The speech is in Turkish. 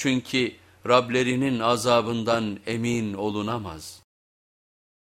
Çünkü Rablerinin azabından emin olunamaz.